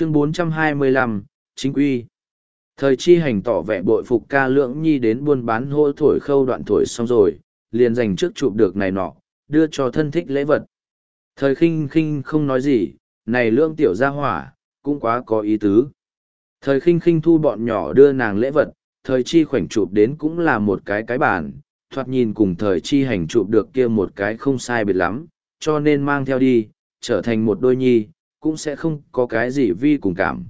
chương 425, chính quy. Thời chi hành tỏ vẻ bội phục ca lưỡng nhi đến buôn bán hô thổi khâu đoạn thổi xong rồi liền dành trước chụp được này nọ đưa cho thân thích lễ vật. Thời khinh khinh không nói gì này lưỡng tiểu gia hỏa cũng quá có ý tứ. Thời khinh khinh thu bọn nhỏ đưa nàng lễ vật thời chi khoảnh chụp đến cũng là một cái cái bản thoạt nhìn cùng thời chi hành chụp được kia một cái không sai biệt lắm cho nên mang theo đi trở thành một đôi nhi cũng sẽ không có cái gì vi cùng cảm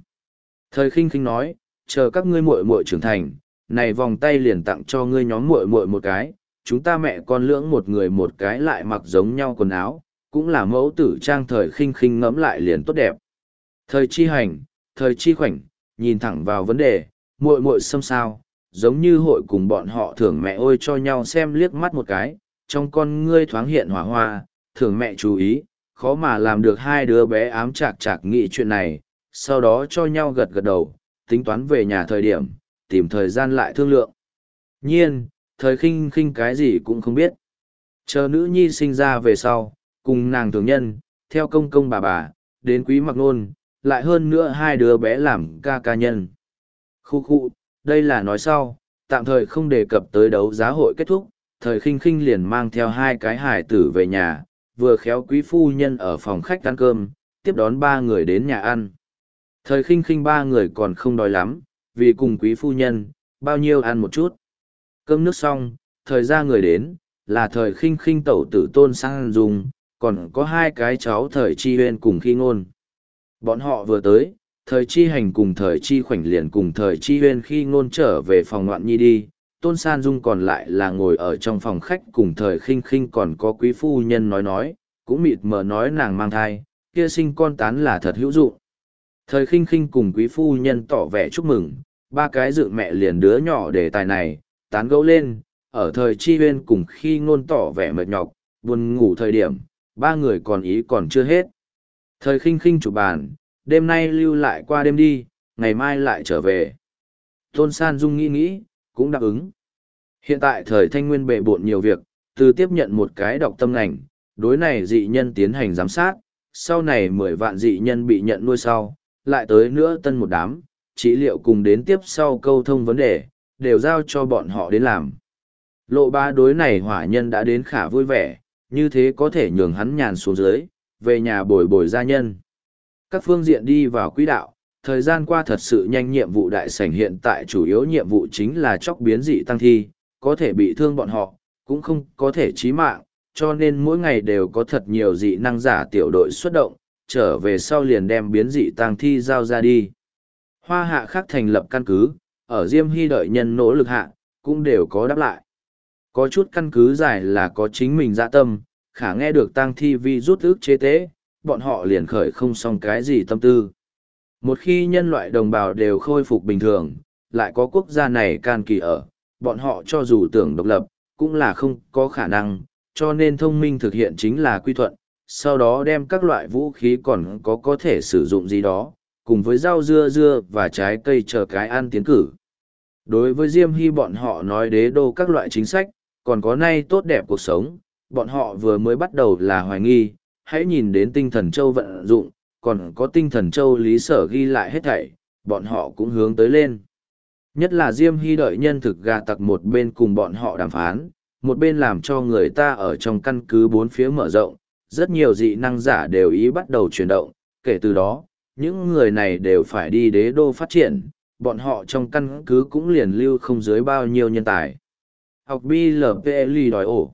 thời khinh khinh nói chờ các ngươi muội muội trưởng thành, này vòng tay liền tặng cho ngươi nhóm muội muội một cái, chúng ta mẹ con lưỡng một người một cái lại mặc giống nhau quần áo, cũng là mẫu tử trang thời khinh khinh ngẫm lại liền tốt đẹp. Thời chi hành, thời chi khoảnh, nhìn thẳng vào vấn đề, muội muội xâm sao, giống như hội cùng bọn họ thưởng mẹ ôi cho nhau xem liếc mắt một cái, trong con ngươi thoáng hiện hỏa hoa, thưởng mẹ chú ý, khó mà làm được hai đứa bé ám chạc chạc nghĩ chuyện này, sau đó cho nhau gật gật đầu, tính toán về nhà thời điểm, tìm thời gian lại thương lượng. Nhiên, thời khinh khinh cái gì cũng không biết. Chờ nữ nhi sinh ra về sau, cùng nàng thường nhân, theo công công bà bà, đến quý mặc nôn, lại hơn nữa hai đứa bé làm ca ca nhân. Khu khu, đây là nói sau, tạm thời không đề cập tới đấu giá hội kết thúc, thời khinh khinh liền mang theo hai cái hải tử về nhà, vừa khéo quý phu nhân ở phòng khách ăn cơm, tiếp đón ba người đến nhà ăn. Thời khinh khinh ba người còn không đói lắm, vì cùng quý phu nhân, bao nhiêu ăn một chút. Cơm nước xong, thời ra người đến, là thời khinh khinh tẩu tử tôn sang dùng, còn có hai cái cháu thời chi huyên cùng khi ngôn. Bọn họ vừa tới, thời chi hành cùng thời chi khoảnh liền cùng thời chi huyên khi ngôn trở về phòng ngoạn nhi đi. Tôn San Dung còn lại là ngồi ở trong phòng khách cùng thời khinh khinh còn có quý phu nhân nói nói, cũng mịt mờ nói nàng mang thai, kia sinh con tán là thật hữu dụng. Thời khinh khinh cùng quý phu nhân tỏ vẻ chúc mừng, ba cái dự mẹ liền đứa nhỏ đề tài này, tán gẫu lên, ở thời chi huyên cùng khi ngôn tỏ vẻ mệt nhọc, buồn ngủ thời điểm, ba người còn ý còn chưa hết. Thời khinh khinh chủ bàn, đêm nay lưu lại qua đêm đi, ngày mai lại trở về. Tôn San Dung nghĩ nghĩ, cũng đáp ứng. Hiện tại thời thanh nguyên bệ bộn nhiều việc, từ tiếp nhận một cái đọc tâm ngành, đối này dị nhân tiến hành giám sát, sau này mười vạn dị nhân bị nhận nuôi sau, lại tới nữa tân một đám, trị liệu cùng đến tiếp sau câu thông vấn đề, đều giao cho bọn họ đến làm. Lộ ba đối này hỏa nhân đã đến khả vui vẻ, như thế có thể nhường hắn nhàn xuống dưới, về nhà bồi bồi gia nhân. Các phương diện đi vào quỹ đạo, thời gian qua thật sự nhanh nhiệm vụ đại sảnh hiện tại chủ yếu nhiệm vụ chính là chóc biến dị tăng thi, có thể bị thương bọn họ, cũng không có thể chí mạng, cho nên mỗi ngày đều có thật nhiều dị năng giả tiểu đội xuất động, trở về sau liền đem biến dị tăng thi giao ra đi. Hoa hạ khác thành lập căn cứ, ở Diêm Hy đợi nhân nỗ lực hạ, cũng đều có đáp lại. Có chút căn cứ giải là có chính mình dạ tâm, khả nghe được tăng thi vi rút ước chế tế, bọn họ liền khởi không xong cái gì tâm tư. Một khi nhân loại đồng bào đều khôi phục bình thường, lại có quốc gia này can kỳ ở, bọn họ cho dù tưởng độc lập, cũng là không có khả năng, cho nên thông minh thực hiện chính là quy thuận, sau đó đem các loại vũ khí còn có có thể sử dụng gì đó, cùng với rau dưa dưa và trái cây chờ cái ăn tiến cử. Đối với Diêm Hy bọn họ nói đế đô các loại chính sách, còn có nay tốt đẹp cuộc sống, bọn họ vừa mới bắt đầu là hoài nghi, hãy nhìn đến tinh thần châu vận dụng, còn có tinh thần châu lý sở ghi lại hết thảy, bọn họ cũng hướng tới lên. Nhất là Diêm Hy đợi nhân thực gà tặc một bên cùng bọn họ đàm phán, một bên làm cho người ta ở trong căn cứ bốn phía mở rộng, rất nhiều dị năng giả đều ý bắt đầu chuyển động, kể từ đó, những người này đều phải đi đế đô phát triển, bọn họ trong căn cứ cũng liền lưu không dưới bao nhiêu nhân tài. Học BLPLI đòi ổ.